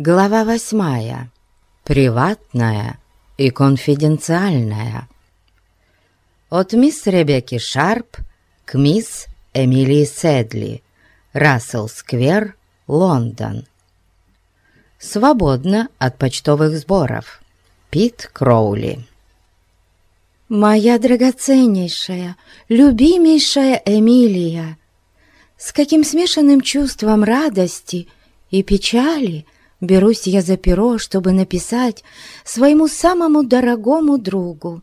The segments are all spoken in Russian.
Глава восьмая. Приватная и конфиденциальная. От мисс Ребекки Шарп к мисс Эмилии Седли. Рассел-сквер, Лондон. Свободно от почтовых сборов. Пит Кроули. «Моя драгоценнейшая, любимейшая Эмилия, с каким смешанным чувством радости и печали – берусь я за перо, чтобы написать своему самому дорогому другу.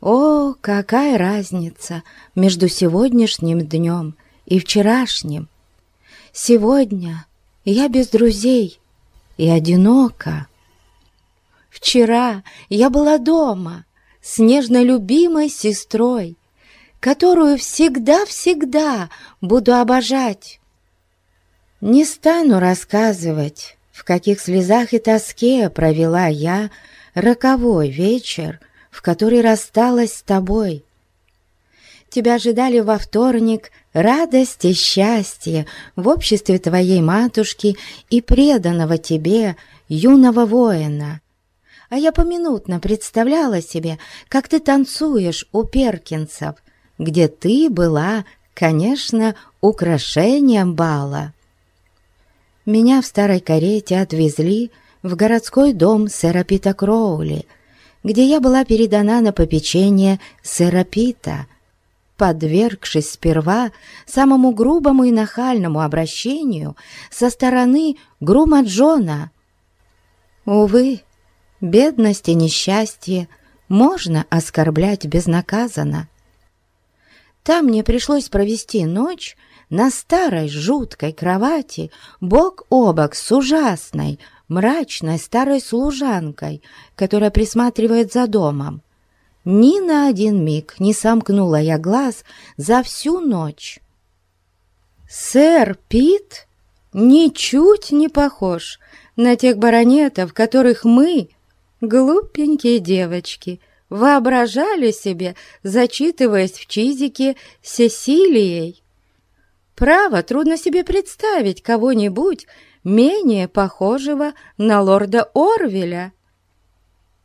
О, какая разница между сегодняшним днем и вчерашним! Сегодня я без друзей и одинока. Вчера я была дома с нежно любимой сестрой, которую всегда-всегда буду обожать. Не стану рассказывать, в каких слезах и тоске провела я роковой вечер, в который рассталась с тобой. Тебя ожидали во вторник радость и счастье в обществе твоей матушки и преданного тебе юного воина. А я поминутно представляла себе, как ты танцуешь у Перкинсов, где ты была, конечно, украшением бала. Меня в старой карете отвезли в городской дом сэра Пита Кроули, где я была передана на попечение сэра Пита, подвергшись сперва самому грубому и нахальному обращению со стороны грума Джона. Увы, бедность и несчастье можно оскорблять безнаказанно. Там мне пришлось провести ночь на старой жуткой кровати бок о бок с ужасной, мрачной старой служанкой, которая присматривает за домом. Ни на один миг не сомкнула я глаз за всю ночь. Сэр Пит ничуть не похож на тех баронетов, которых мы, глупенькие девочки, воображали себе, зачитываясь в чизике Сесилией. Право, трудно себе представить кого-нибудь менее похожего на лорда Орвеля.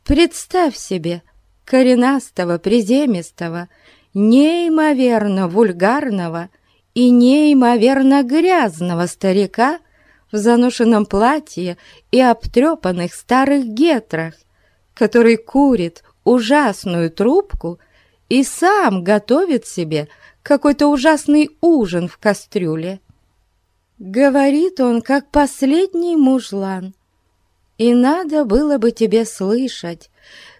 Представь себе коренастого, приземистого, неимоверно вульгарного и неимоверно грязного старика в заношенном платье и обтрепанных старых гетрах, который курит ужасную трубку и сам готовит себе какой-то ужасный ужин в кастрюле. Говорит он, как последний мужлан. И надо было бы тебе слышать,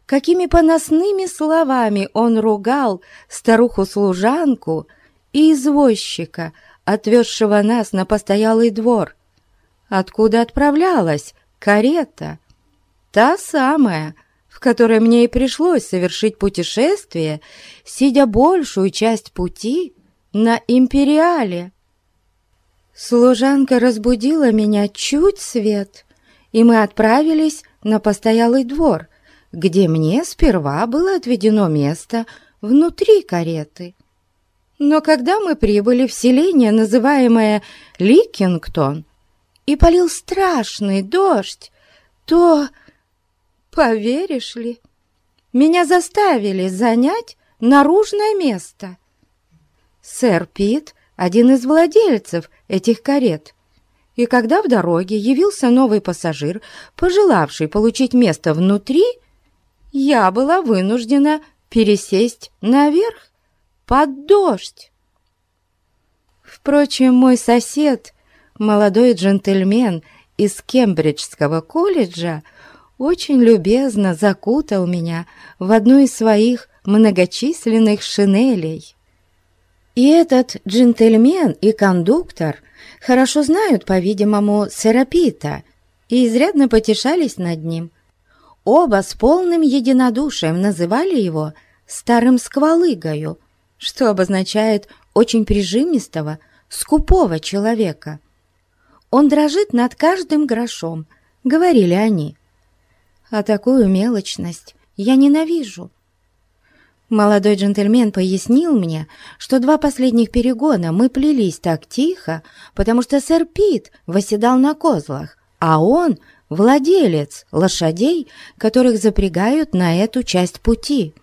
какими поносными словами он ругал старуху-служанку и извозчика, отвезшего нас на постоялый двор, откуда отправлялась карета, та самая, в которой мне и пришлось совершить путешествие, сидя большую часть пути на Империале. Служанка разбудила меня чуть свет, и мы отправились на постоялый двор, где мне сперва было отведено место внутри кареты. Но когда мы прибыли в селение, называемое Ликингтон, и полил страшный дождь, то Поверишь ли, меня заставили занять наружное место. Сэр Пит — один из владельцев этих карет, и когда в дороге явился новый пассажир, пожелавший получить место внутри, я была вынуждена пересесть наверх под дождь. Впрочем, мой сосед, молодой джентльмен из Кембриджского колледжа, очень любезно закутал меня в одну из своих многочисленных шинелей. И этот джентльмен и кондуктор хорошо знают, по-видимому, Серапита и изрядно потешались над ним. Оба с полным единодушием называли его «старым сквалыгою», что обозначает очень прижимистого, скупого человека. «Он дрожит над каждым грошом», — говорили они а такую мелочность я ненавижу. Молодой джентльмен пояснил мне, что два последних перегона мы плелись так тихо, потому что сэр Пит восседал на козлах, а он — владелец лошадей, которых запрягают на эту часть пути.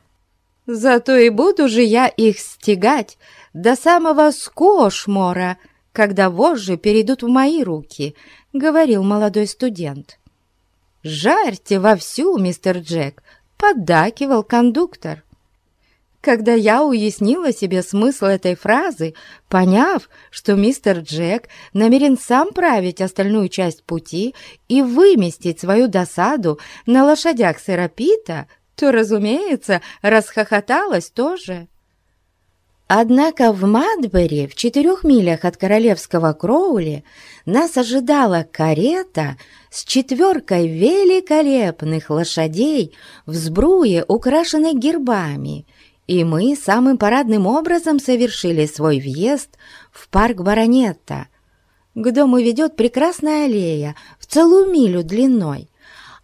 Зато и буду же я их стегать до самого Скошмора, когда вожжи перейдут в мои руки», — говорил молодой студент. «Жарьте вовсю, мистер Джек», — поддакивал кондуктор. Когда я уяснила себе смысл этой фразы, поняв, что мистер Джек намерен сам править остальную часть пути и выместить свою досаду на лошадях сэра Пита, то, разумеется, расхохоталась тоже. Однако в Мадбери, в четырех милях от королевского Кроули, нас ожидала карета с четверкой великолепных лошадей в сбруе, украшенной гербами, и мы самым парадным образом совершили свой въезд в парк Баронетта. К дому ведет прекрасная аллея в целую милю длиной,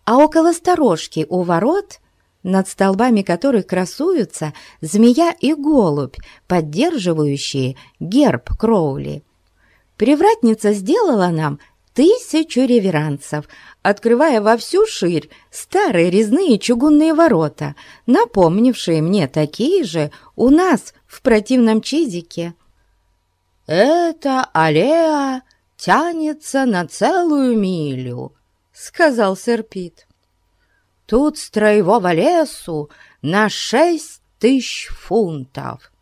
а около сторожки у ворот, над столбами которых красуются змея и голубь, поддерживающие герб Кроули. Привратница сделала нам тысячу реверансов, открывая во всю ширь старые резные чугунные ворота, напомнившие мне такие же у нас в противном чизике. «Эта аллея тянется на целую милю», — сказал сэр Пит. «Тут строевого лесу на шесть тысяч фунтов.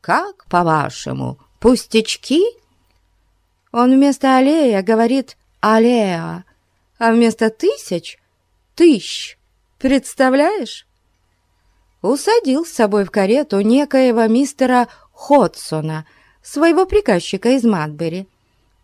Как, по-вашему, пустячки?» Он вместо аллея говорит аллея, а вместо тысяч — тысяч. Представляешь? Усадил с собой в карету некоего мистера Ходсона, своего приказчика из Матбери,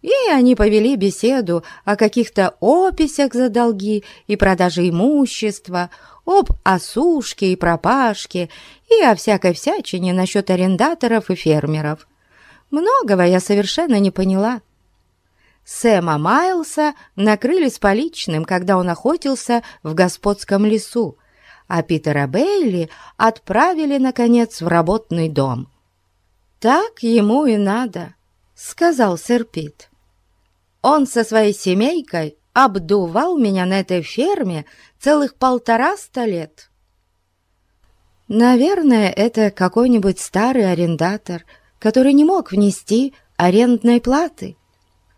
и они повели беседу о каких-то описях за долги и продаже имущества, об осушке и пропашке и о всякой всячине насчет арендаторов и фермеров. Многого я совершенно не поняла. Сэма Майлса накрыли с поличным, когда он охотился в господском лесу, а Питера Бейли отправили, наконец, в работный дом. «Так ему и надо», — сказал сэр Пит. «Он со своей семейкой обдувал меня на этой ферме целых полтораста лет». Наверное, это какой-нибудь старый арендатор, который не мог внести арендной платы.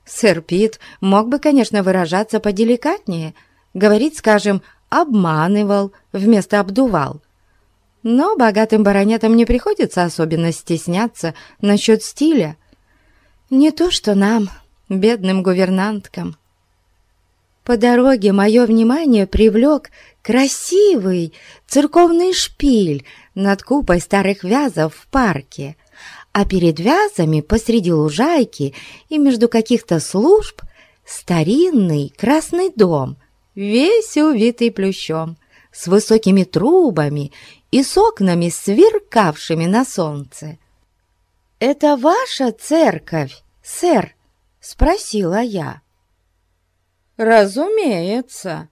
Сэр Пит мог бы, конечно, выражаться поделикатнее, говорить, скажем, «обманывал» вместо «обдувал». Но богатым баронетам не приходится особенно стесняться насчет стиля. Не то что нам, бедным гувернанткам. По дороге мое внимание привлек красивый церковный шпиль над купой старых вязов в парке — а перед вязами посреди лужайки и между каких-то служб старинный красный дом, весь увитый плющом, с высокими трубами и с окнами, сверкавшими на солнце. «Это ваша церковь, сэр?» — спросила я. «Разумеется.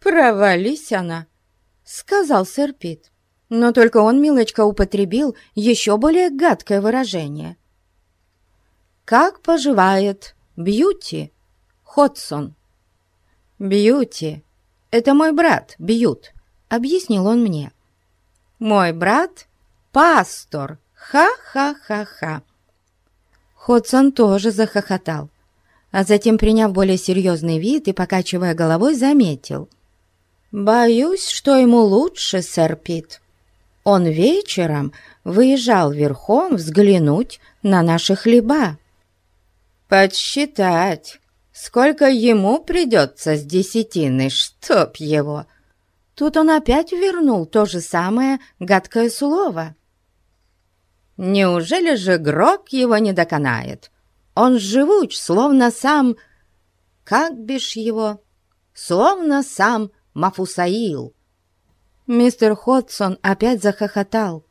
Провались она», — сказал сэр Пит. Но только он, милочка, употребил еще более гадкое выражение. «Как поживает Бьюти, Ходсон?» «Бьюти — это мой брат, Бьют», — объяснил он мне. «Мой брат — пастор, ха-ха-ха-ха». Ходсон тоже захохотал, а затем, приняв более серьезный вид и покачивая головой, заметил. «Боюсь, что ему лучше, сэр Пит». Он вечером выезжал верхом взглянуть на наши хлеба. Подсчитать, сколько ему придется с десятины, чтоб его. Тут он опять вернул то же самое гадкое слово. Неужели же Грок его не доконает? Он живуч, словно сам... Как бишь его? Словно сам Мафусаил. Мистер Ходсон опять захохотал.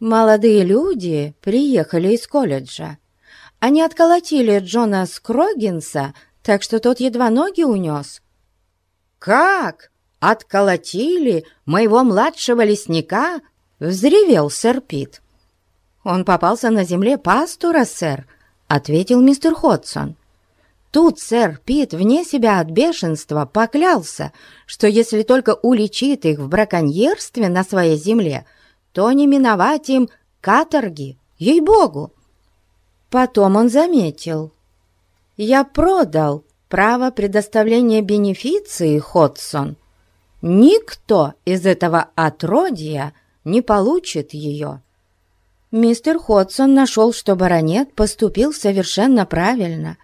Молодые люди приехали из колледжа. Они отколотили Джона Скрогинса, так что тот едва ноги унес. «Как? Отколотили моего младшего лесника?» — взревел сэр Пит. «Он попался на земле пастура, сэр», — ответил мистер Ходсон. Тут сэр Пит вне себя от бешенства поклялся, что если только уличит их в браконьерстве на своей земле, то не миновать им каторги, ей-богу. Потом он заметил. Я продал право предоставления бенефиции, Ходсон. Никто из этого отродья не получит ее. Мистер Ходсон нашел, что баронет поступил совершенно правильно,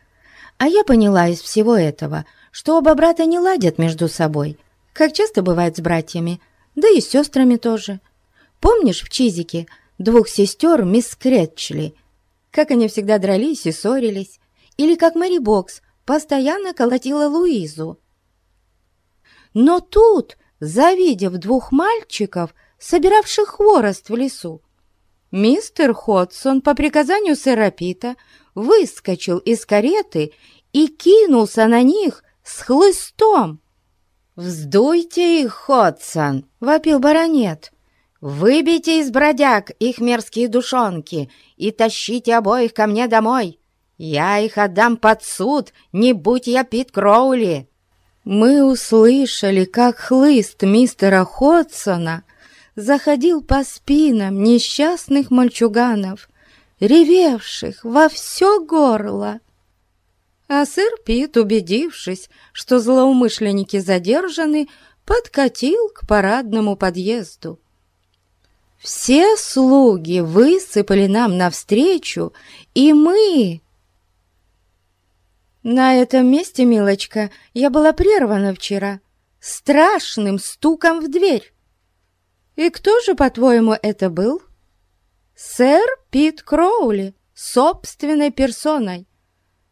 а я поняла из всего этого, что оба брата не ладят между собой, как часто бывает с братьями, да и с сестрами тоже. Помнишь в Чизике двух сестер мисс Кретчли, как они всегда дрались и ссорились, или как Мэри Бокс постоянно колотила Луизу? Но тут, завидев двух мальчиков, собиравших хворост в лесу, Мистер Ходсон по приказанию сэра Пита выскочил из кареты и кинулся на них с хлыстом. «Вздуйте их, Ходсон!» — вопил баронет. «Выбейте из бродяг их мерзкие душонки и тащите обоих ко мне домой. Я их отдам под суд, не будь я Пит Кроули!» Мы услышали, как хлыст мистера Ходсона заходил по спинам несчастных мальчуганов, ревевших во все горло. А сэр Пит, убедившись, что злоумышленники задержаны, подкатил к парадному подъезду. Все слуги высыпали нам навстречу, и мы... На этом месте, милочка, я была прервана вчера страшным стуком в дверь. «И кто же, по-твоему, это был?» «Сэр Пит Кроули, собственной персоной,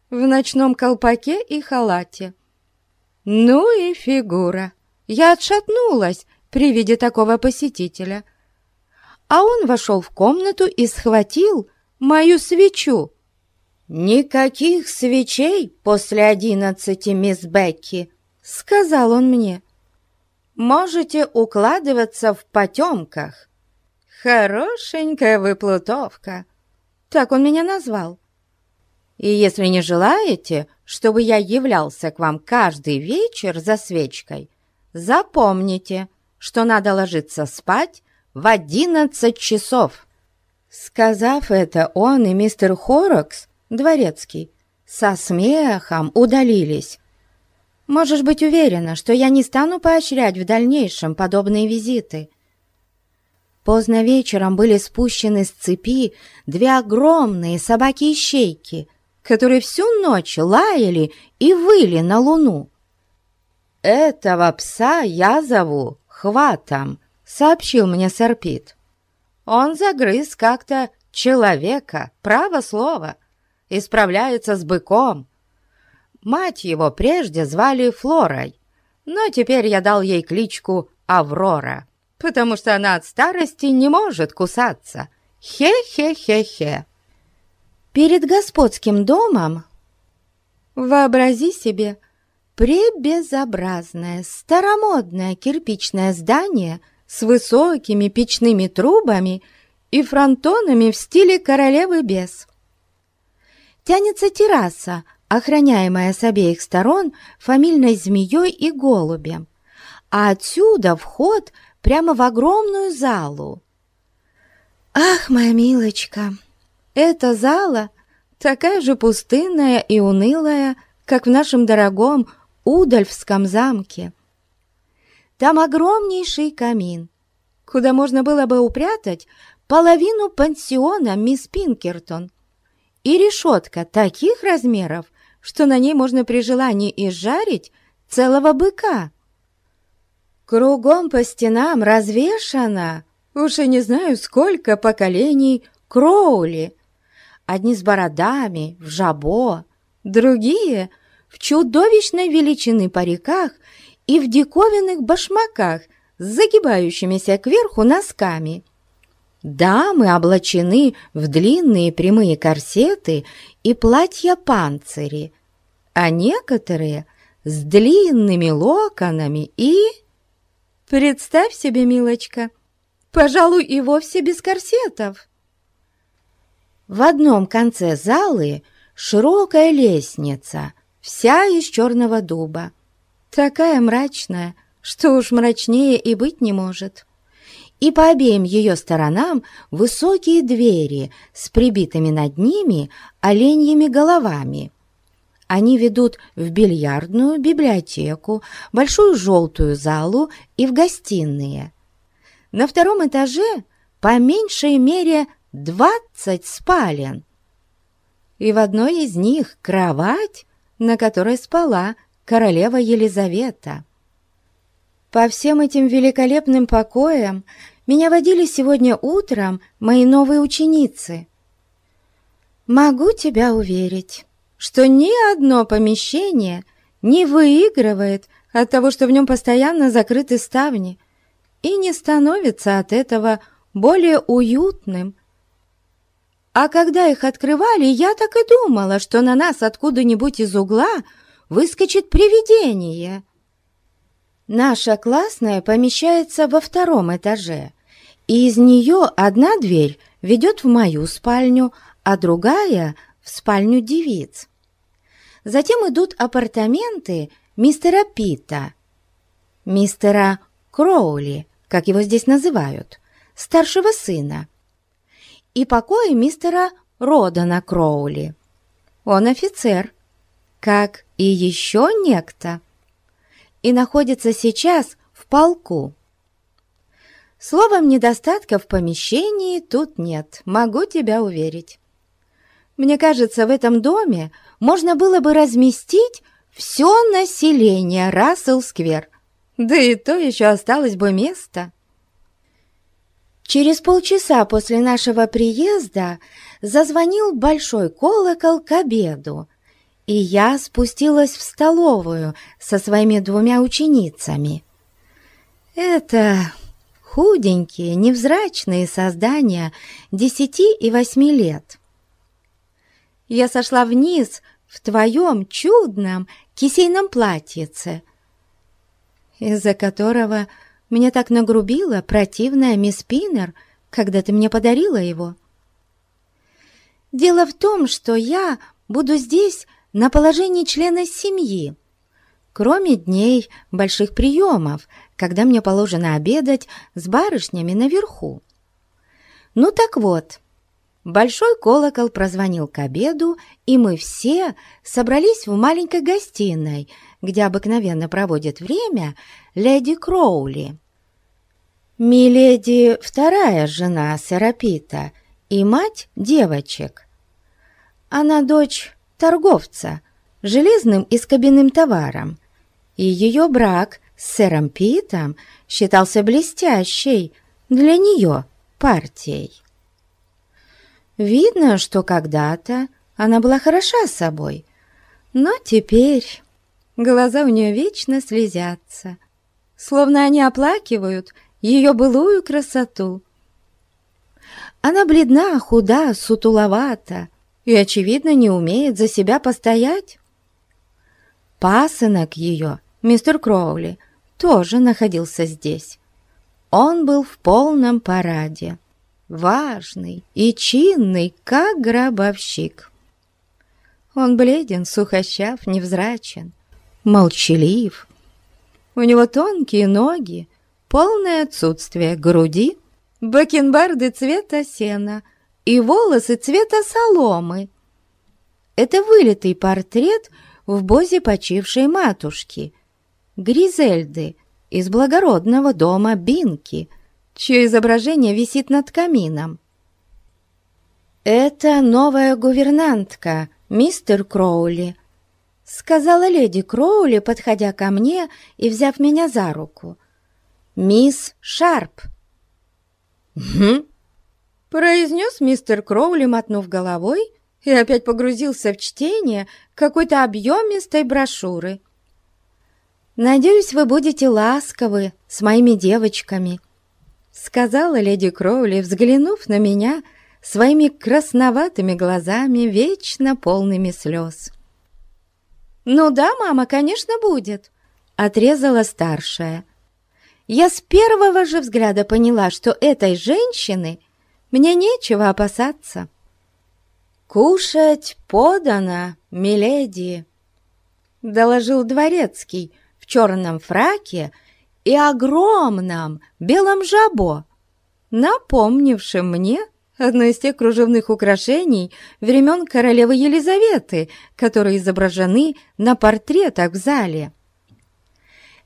в ночном колпаке и халате». «Ну и фигура!» Я отшатнулась при виде такого посетителя. А он вошел в комнату и схватил мою свечу. «Никаких свечей после одиннадцати, мисс Бекки!» — сказал он мне можете укладываться в потемках. Хорошенькая вы плутовка. Так он меня назвал. И если не желаете, чтобы я являлся к вам каждый вечер за свечкой, запомните, что надо ложиться спать в одиннадцать часов». Сказав это, он и мистер Хорокс, дворецкий, со смехом удалились, Можешь быть уверена, что я не стану поощрять в дальнейшем подобные визиты. Поздно вечером были спущены с цепи две огромные собаки-ищейки, которые всю ночь лаяли и выли на луну. «Этого пса я зову Хватом», — сообщил мне сэр Пит. «Он загрыз как-то человека, право слово, и справляется с быком, Мать его прежде звали Флорой, но теперь я дал ей кличку Аврора, потому что она от старости не может кусаться. Хе-хе-хе-хе. Перед господским домом, вообрази себе, пребезобразное, старомодное кирпичное здание с высокими печными трубами и фронтонами в стиле королевы без. Тянется терраса, охраняемая с обеих сторон фамильной змеей и голубем, а отсюда вход прямо в огромную залу. Ах, моя милочка, эта зала такая же пустынная и унылая, как в нашем дорогом Удальфском замке. Там огромнейший камин, куда можно было бы упрятать половину пансиона мисс Пинкертон, и решетка таких размеров, что на ней можно при желании изжарить целого быка. Кругом по стенам развешано, уж и не знаю сколько поколений, кроули. Одни с бородами, в жабо, другие в чудовищной величины париках и в диковинных башмаках с загибающимися кверху носками. Дамы облачены в длинные прямые корсеты и платья-панцири, а некоторые с длинными локонами и... Представь себе, милочка, пожалуй, и вовсе без корсетов. В одном конце залы широкая лестница вся из черного дуба. Такая мрачная, что уж мрачнее и быть не может. И по обеим ее сторонам высокие двери с прибитыми над ними оленьими головами. Они ведут в бильярдную, библиотеку, большую желтую залу и в гостиные. На втором этаже по меньшей мере двадцать спален. И в одной из них кровать, на которой спала королева Елизавета. По всем этим великолепным покоям меня водили сегодня утром мои новые ученицы. Могу тебя уверить, что ни одно помещение не выигрывает от того, что в нем постоянно закрыты ставни, и не становится от этого более уютным. А когда их открывали, я так и думала, что на нас откуда-нибудь из угла выскочит привидение. Наша классная помещается во втором этаже, и из нее одна дверь ведет в мою спальню, а другая — в спальню девиц. Затем идут апартаменты мистера Питта, мистера Кроули, как его здесь называют, старшего сына, и покои мистера Родана Кроули. Он офицер, как и еще некто, и находится сейчас в полку. Словом, недостатка в помещении тут нет, могу тебя уверить. Мне кажется, в этом доме можно было бы разместить все население Рассел-сквер, да и то еще осталось бы место. Через полчаса после нашего приезда зазвонил большой колокол к обеду, и я спустилась в столовую со своими двумя ученицами. Это худенькие, невзрачные создания десяти и восьми лет. Я сошла вниз в твоем чудном кисейном платьице, из-за которого мне так нагрубила противная мисс Пинер, когда ты мне подарила его. Дело в том, что я буду здесь на положении члена семьи, кроме дней больших приемов, когда мне положено обедать с барышнями наверху. Ну так вот, большой колокол прозвонил к обеду, и мы все собрались в маленькой гостиной, где обыкновенно проводит время леди Кроули. Миледи — вторая жена Серапита и мать девочек. Она дочь торговца, железным и скобяным товаром, и ее брак с сэром Питом считался блестящей для нее партией. Видно, что когда-то она была хороша собой, но теперь глаза у нее вечно слезятся, словно они оплакивают ее былую красоту. Она бледна, худа, сутуловата, и, очевидно, не умеет за себя постоять. Пасынок ее, мистер Кроули, тоже находился здесь. Он был в полном параде, важный и чинный, как гробовщик. Он бледен, сухощав, невзрачен, молчалив. У него тонкие ноги, полное отсутствие груди, бакенбарды цвета сена — и волосы цвета соломы. Это вылитый портрет в бозе почившей матушки, Гризельды из благородного дома Бинки, чье изображение висит над камином. «Это новая гувернантка, мистер Кроули», — сказала леди Кроули, подходя ко мне и взяв меня за руку. «Мисс Шарп». «Хм», произнес мистер Кроули, мотнув головой, и опять погрузился в чтение какой-то объемистой брошюры. «Надеюсь, вы будете ласковы с моими девочками», сказала леди Кроули, взглянув на меня своими красноватыми глазами, вечно полными слез. «Ну да, мама, конечно, будет», — отрезала старшая. Я с первого же взгляда поняла, что этой женщины — мне нечего опасаться. «Кушать подано, миледи!» — доложил дворецкий в черном фраке и огромном белом жабо, напомнившем мне одно из тех кружевных украшений времен королевы Елизаветы, которые изображены на портретах в зале.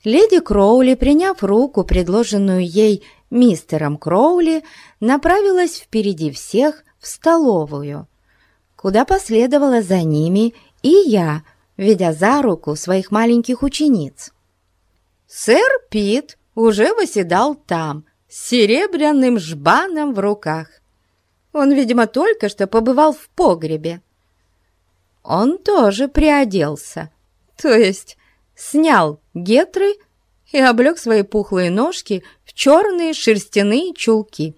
Леди Кроули, приняв руку, предложенную ей мистером Кроули, направилась впереди всех в столовую, куда последовала за ними и я, ведя за руку своих маленьких учениц. Сэр Пит уже восседал там, с серебряным жбаном в руках. Он, видимо, только что побывал в погребе. Он тоже приоделся, то есть снял гетры и облег свои пухлые ножки в черные шерстяные чулки.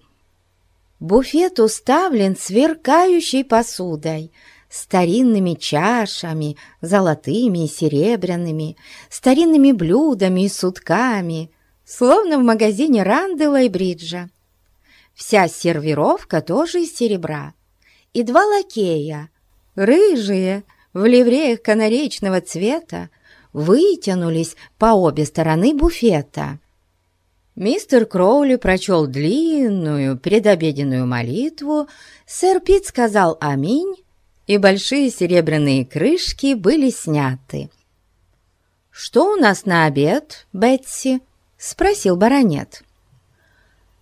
Буфет уставлен сверкающей посудой, старинными чашами, золотыми и серебряными, старинными блюдами и сутками, словно в магазине Рандела и Бриджа. Вся сервировка тоже из серебра. И два лакея, рыжие, в ливреях канаречного цвета, вытянулись по обе стороны буфета. Мистер Кроули прочел длинную предобеденную молитву, сэр Пит сказал «Аминь», и большие серебряные крышки были сняты. «Что у нас на обед, Бетси?» — спросил баронет.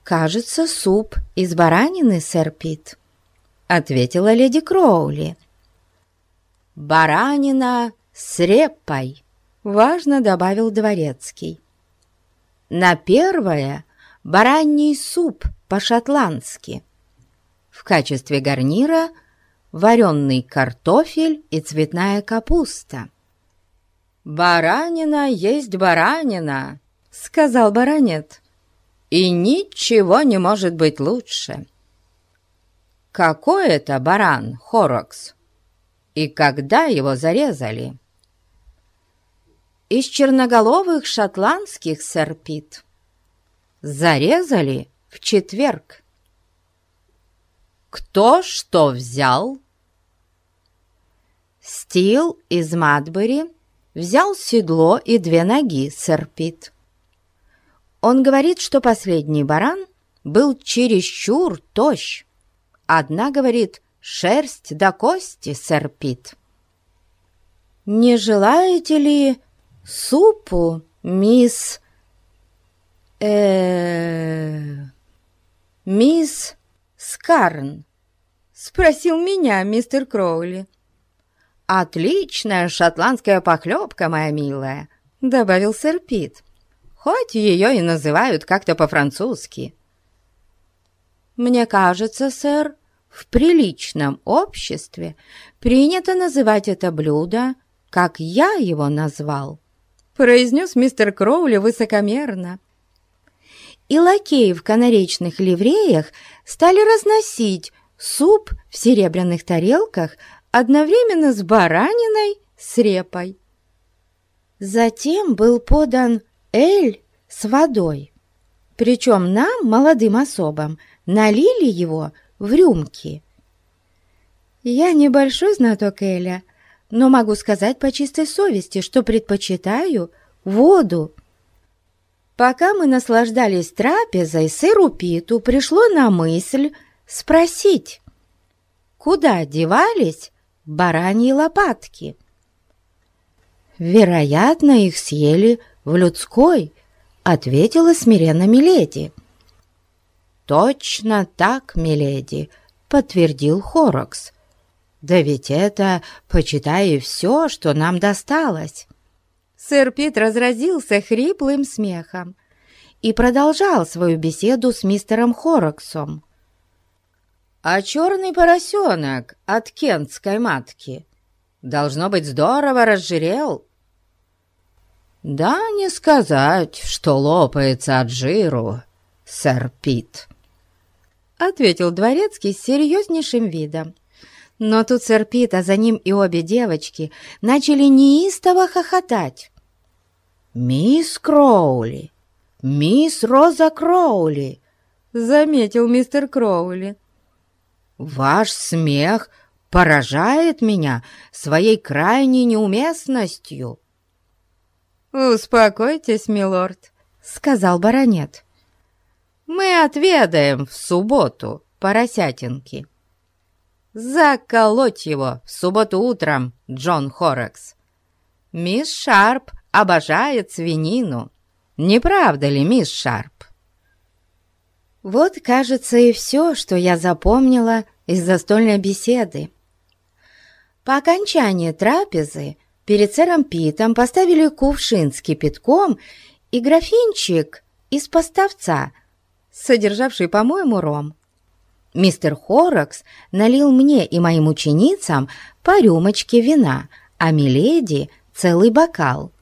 «Кажется, суп из баранины, сэр Пит», — ответила леди Кроули. «Баранина с репой», — важно добавил дворецкий. «На первое — бараний суп по-шотландски. В качестве гарнира — вареный картофель и цветная капуста». «Баранина есть баранина», — сказал баронет. «И ничего не может быть лучше». «Какой это баран, Хорокс? И когда его зарезали?» «Из черноголовых шотландских, сэр Пит. Зарезали в четверг». «Кто что взял?» «Стил из Мадбери взял седло и две ноги, сэр Пит». Он говорит, что последний баран был чересчур тощ. Одна говорит «шерсть до кости, сэр Пит». «Не желаете ли супу, мисс...» э «Мисс Скарн?» — спросил меня мистер Кроули. «Отличная шотландская похлебка, моя милая», — добавил сэр Пит хоть ее и называют как-то по-французски. Мне кажется, сэр, в приличном обществе принято называть это блюдо, как я его назвал, произнес мистер Кроули высокомерно. И лакеи в канаречных ливреях стали разносить суп в серебряных тарелках одновременно с бараниной с репой. Затем был подан эль с водой. Причем нам, молодым особам, налили его в рюмки. Я небольшой знаток эля, но могу сказать по чистой совести, что предпочитаю воду. Пока мы наслаждались трапезой, сыру Питу пришло на мысль спросить, куда девались бараньи лопатки. Вероятно, их съели в людской, ответила смиренно Миледи. «Точно так, Миледи», — подтвердил Хорокс. «Да ведь это, почитай, все, что нам досталось». Сэр Пит разразился хриплым смехом и продолжал свою беседу с мистером Хороксом. «А черный поросенок от кентской матки, должно быть, здорово разжирел». «Да не сказать, что лопается от жиру, сэр Пит», — ответил дворецкий с серьезнейшим видом. Но тут сэр Пит, а за ним и обе девочки, начали неистово хохотать. «Мисс Кроули! Мисс Роза Кроули!» — заметил мистер Кроули. «Ваш смех поражает меня своей крайней неуместностью». «Успокойтесь, милорд», — сказал баронет. «Мы отведаем в субботу поросятинки. Заколоть его в субботу утром, Джон Хорекс. Мисс Шарп обожает свинину. Не правда ли, мисс Шарп?» Вот, кажется, и все, что я запомнила из застольной беседы. По окончании трапезы перед сэром Питом поставили кувшин с кипятком и графинчик из поставца, содержавший, по-моему, ром. Мистер Хоракс налил мне и моим ученицам по рюмочке вина, а Миледи — целый бокал.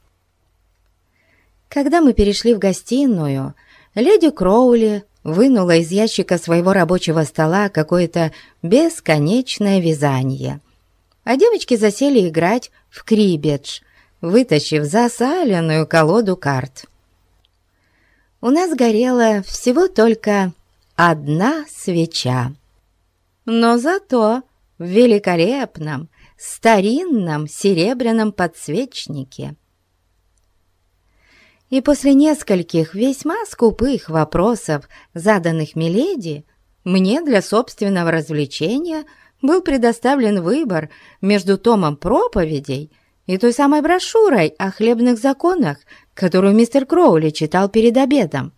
Когда мы перешли в гостиную, леди Кроули вынула из ящика своего рабочего стола какое-то бесконечное вязание. А девочки засели играть в крибедж, вытащив засаленную колоду карт. У нас горела всего только одна свеча. Но зато в великолепном, старинном серебряном подсвечнике и после нескольких весьма скупых вопросов, заданных Миледи, мне для собственного развлечения был предоставлен выбор между томом проповедей и той самой брошюрой о хлебных законах, которую мистер Кроули читал перед обедом.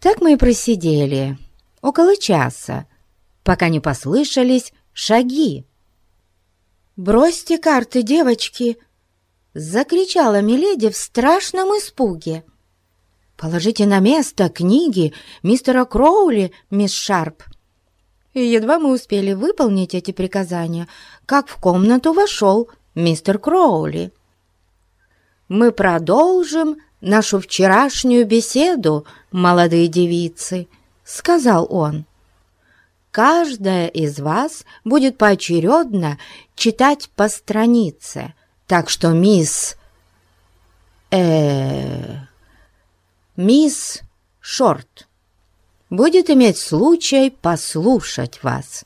Так мы и просидели около часа, пока не послышались шаги. «Бросьте карты, девочки!» Закричала Миледи в страшном испуге. «Положите на место книги мистера Кроули, мисс Шарп!» И едва мы успели выполнить эти приказания, как в комнату вошел мистер Кроули. «Мы продолжим нашу вчерашнюю беседу, молодые девицы», — сказал он. «Каждая из вас будет поочередно читать по странице, так что мисс... э Мисс Шорт будет иметь случай послушать вас.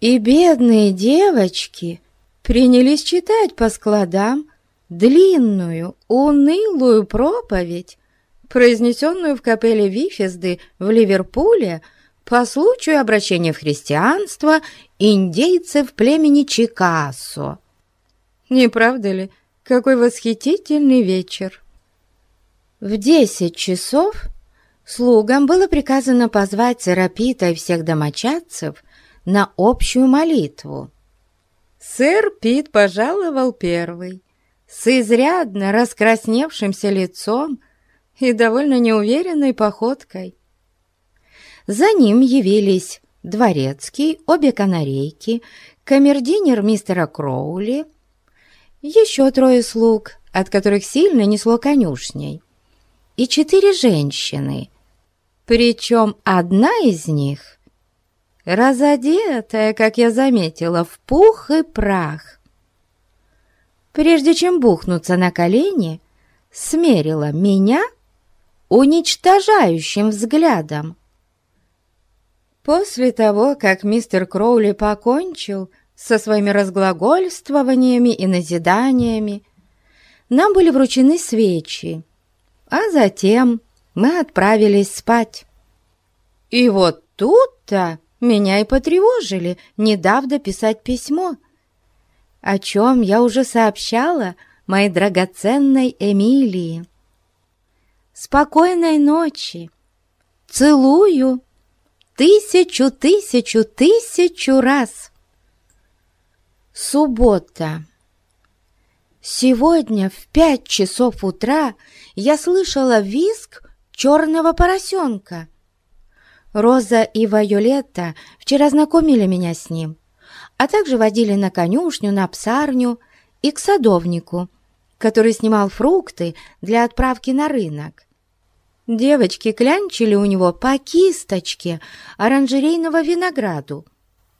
И бедные девочки принялись читать по складам длинную, унылую проповедь, произнесенную в капелле Вифезды в Ливерпуле по случаю обращения в христианство индейцев племени Чикасо. Не правда ли, какой восхитительный вечер? В десять часов слугам было приказано позвать Серапита и всех домочадцев на общую молитву. Сэр Пит пожаловал первый, с изрядно раскрасневшимся лицом и довольно неуверенной походкой. За ним явились дворецкий, обе канарейки, камердинер мистера Кроули, еще трое слуг, от которых сильно несло конюшней, и четыре женщины, причем одна из них разодетая, как я заметила, в пух и прах. Прежде чем бухнуться на колени, смерила меня уничтожающим взглядом. После того, как мистер Кроули покончил со своими разглагольствованиями и назиданиями, нам были вручены свечи, а затем мы отправились спать. И вот тут-то меня и потревожили, не дав дописать письмо, о чем я уже сообщала моей драгоценной Эмилии. Спокойной ночи! Целую! Тысячу, тысячу, тысячу раз! Суббота. Сегодня в пять часов утра я слышала визг черного поросенка. Роза и Вайолетта вчера знакомили меня с ним, а также водили на конюшню, на псарню и к садовнику, который снимал фрукты для отправки на рынок. Девочки клянчили у него по кисточке оранжерейного винограду,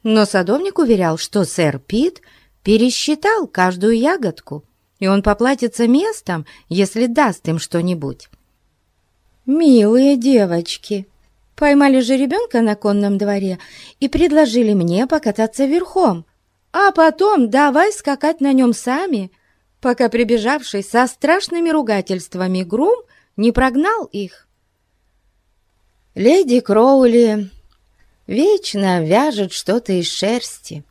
но садовник уверял, что сэр Пит пересчитал каждую ягодку, и он поплатится местом, если даст им что-нибудь. «Милые девочки!» Поймали же ребенка на конном дворе и предложили мне покататься верхом, а потом давай скакать на нем сами, пока прибежавший со страшными ругательствами грум не прогнал их. Леди Кроули вечно вяжет что-то из шерсти.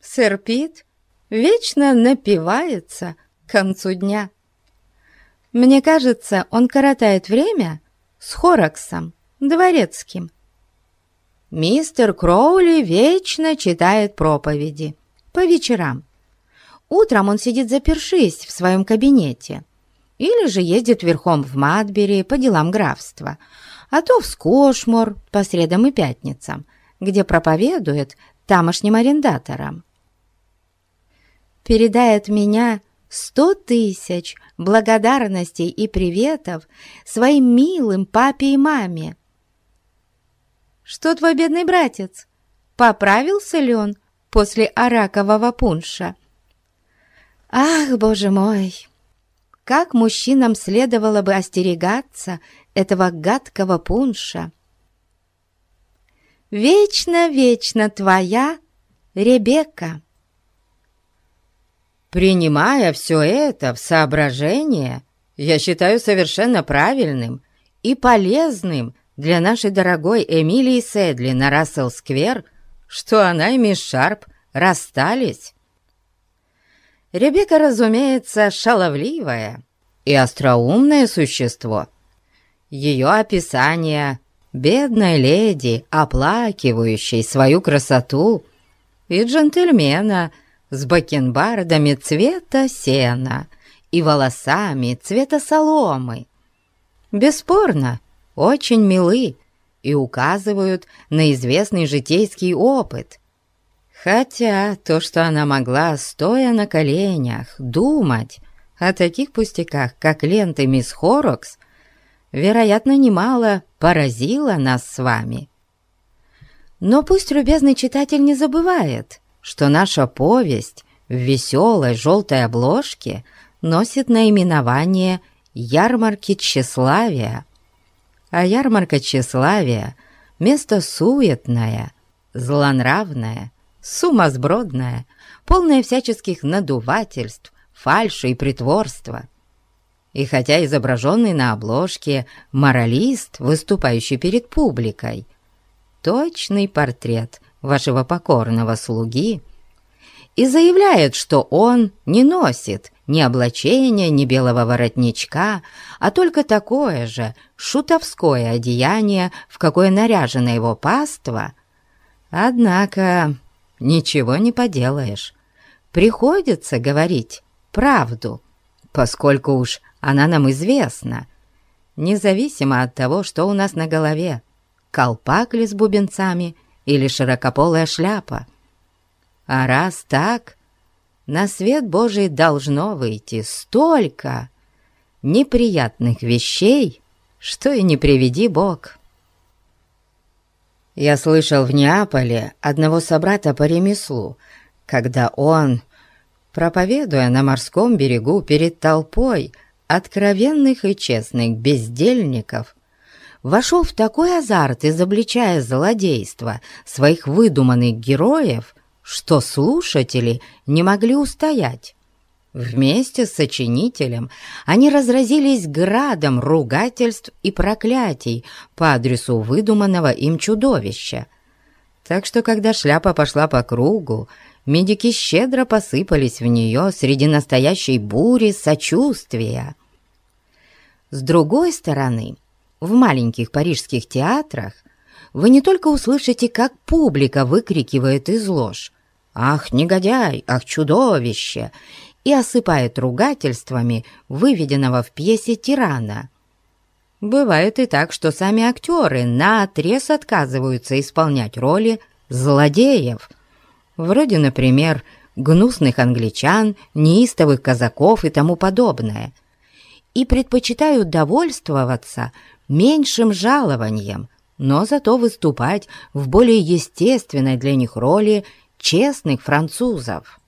Сэр Пит вечно напивается к концу дня. Мне кажется, он коротает время с Хораксом, дворецким. Мистер Кроули вечно читает проповеди по вечерам. Утром он сидит запершись в своем кабинете или же ездит верхом в Мадбери по делам графства, а то в Скошмор по средам и пятницам, где проповедует тамошним арендаторам. Передает меня сто тысяч благодарностей и приветов своим милым папе и маме. Что твой бедный братец? Поправился ли он после аракового пунша? Ах, боже мой! Как мужчинам следовало бы остерегаться этого гадкого пунша! Вечно-вечно твоя Ребекка. Принимая все это в соображение, я считаю совершенно правильным и полезным для нашей дорогой Эмилии Седли на Рассел-сквер, что она и мисс Шарп расстались. Ребекка, разумеется, шаловливая и остроумное существо. Ее описание бедной леди, оплакивающей свою красоту, и джентльмена — с бакенбардами цвета сена и волосами цвета соломы. Бесспорно, очень милы и указывают на известный житейский опыт. Хотя то, что она могла, стоя на коленях, думать о таких пустяках, как ленты мисс Хорокс, вероятно, немало поразило нас с вами. Но пусть любезный читатель не забывает, что наша повесть в веселой желтой обложке носит наименование «Ярмарки тщеславия». А ярмарка тщеславия — место суетное, злонравное, сумасбродное, полное всяческих надувательств, фальши и притворства. И хотя изображенный на обложке моралист, выступающий перед публикой, точный портрет вашего покорного слуги, и заявляет, что он не носит ни облачения, ни белого воротничка, а только такое же шутовское одеяние, в какое наряжена его паства. Однако ничего не поделаешь. Приходится говорить правду, поскольку уж она нам известна, независимо от того, что у нас на голове, колпак ли с бубенцами – или широкополая шляпа. А раз так, на свет Божий должно выйти столько неприятных вещей, что и не приведи Бог. Я слышал в Неаполе одного собрата по ремеслу, когда он, проповедуя на морском берегу перед толпой откровенных и честных бездельников, вошел в такой азарт, изобличая злодейство своих выдуманных героев, что слушатели не могли устоять. Вместе с сочинителем они разразились градом ругательств и проклятий по адресу выдуманного им чудовища. Так что, когда шляпа пошла по кругу, медики щедро посыпались в нее среди настоящей бури сочувствия. С другой стороны, в маленьких парижских театрах вы не только услышите, как публика выкрикивает из лож «Ах, негодяй! Ах, чудовище!» И осыпает ругательствами выведенного в пьесе тирана. Бывает и так, что сами актеры наотрез отказываются исполнять роли злодеев, вроде, например, гнусных англичан, неистовых казаков и тому подобное, и предпочитают довольствоваться меньшим жалованием, но зато выступать в более естественной для них роли честных французов.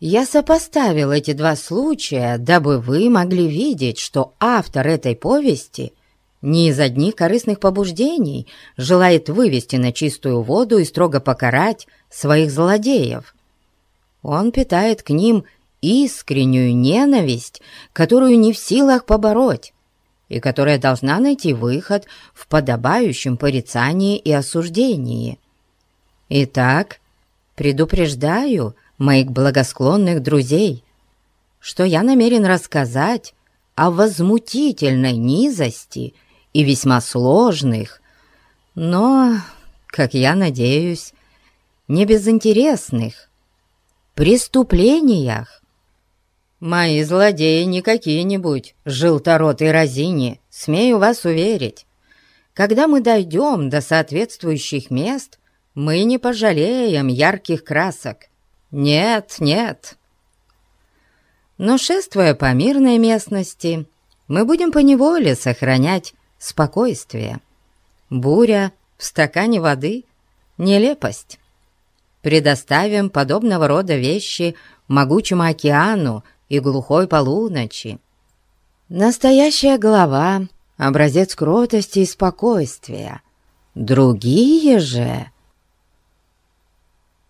Я сопоставил эти два случая, дабы вы могли видеть, что автор этой повести не из одних корыстных побуждений желает вывести на чистую воду и строго покарать своих злодеев. Он питает к ним искреннюю ненависть, которую не в силах побороть, и которая должна найти выход в подобающем порицании и осуждении. Итак, предупреждаю моих благосклонных друзей, что я намерен рассказать о возмутительной низости и весьма сложных, но, как я надеюсь, не безинтересных преступлениях. Мои злодеи не какие-нибудь желторотые разини, смею вас уверить. Когда мы дойдем до соответствующих мест, мы не пожалеем ярких красок. Нет, нет. Но шествуя по мирной местности, мы будем поневоле сохранять спокойствие. Буря в стакане воды — нелепость. Предоставим подобного рода вещи могучему океану и глухой полуночи. Настоящая глава — образец кротости и спокойствия. Другие же...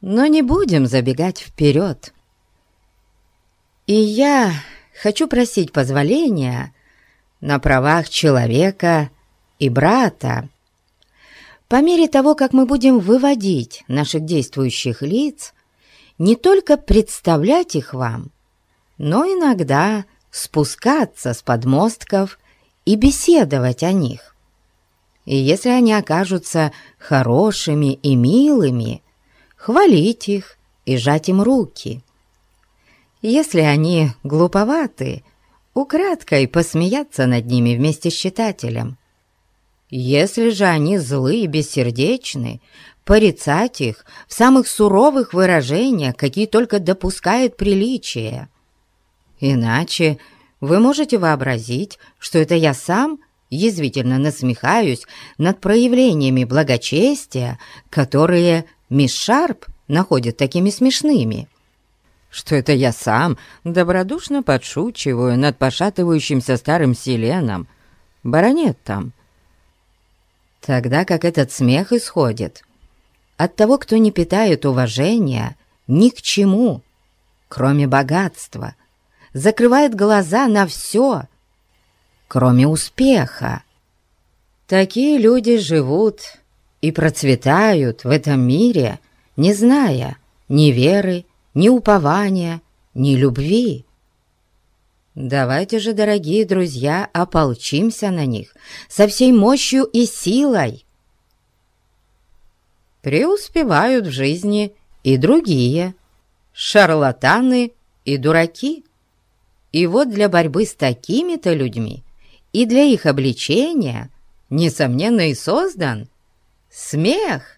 Но не будем забегать вперед. И я хочу просить позволения на правах человека и брата. По мере того, как мы будем выводить наших действующих лиц, не только представлять их вам, но иногда спускаться с подмостков и беседовать о них. И если они окажутся хорошими и милыми, хвалить их и жать им руки. Если они глуповаты, украдкой посмеяться над ними вместе с читателем. Если же они злы и бессердечны, порицать их в самых суровых выражениях, какие только допускает приличие. Иначе вы можете вообразить, что это я сам язвительно насмехаюсь над проявлениями благочестия, которые мисс Шарп находит такими смешными. Что это я сам добродушно подшучиваю над пошатывающимся старым селеном, баронеттом. Тогда как этот смех исходит от того, кто не питает уважения ни к чему, кроме богатства, закрывает глаза на все, кроме успеха. Такие люди живут и процветают в этом мире, не зная ни веры, ни упования, ни любви. Давайте же, дорогие друзья, ополчимся на них со всей мощью и силой. Преуспевают в жизни и другие, шарлатаны и дураки. И вот для борьбы с такими-то людьми и для их обличения, несомненно, и создан смех.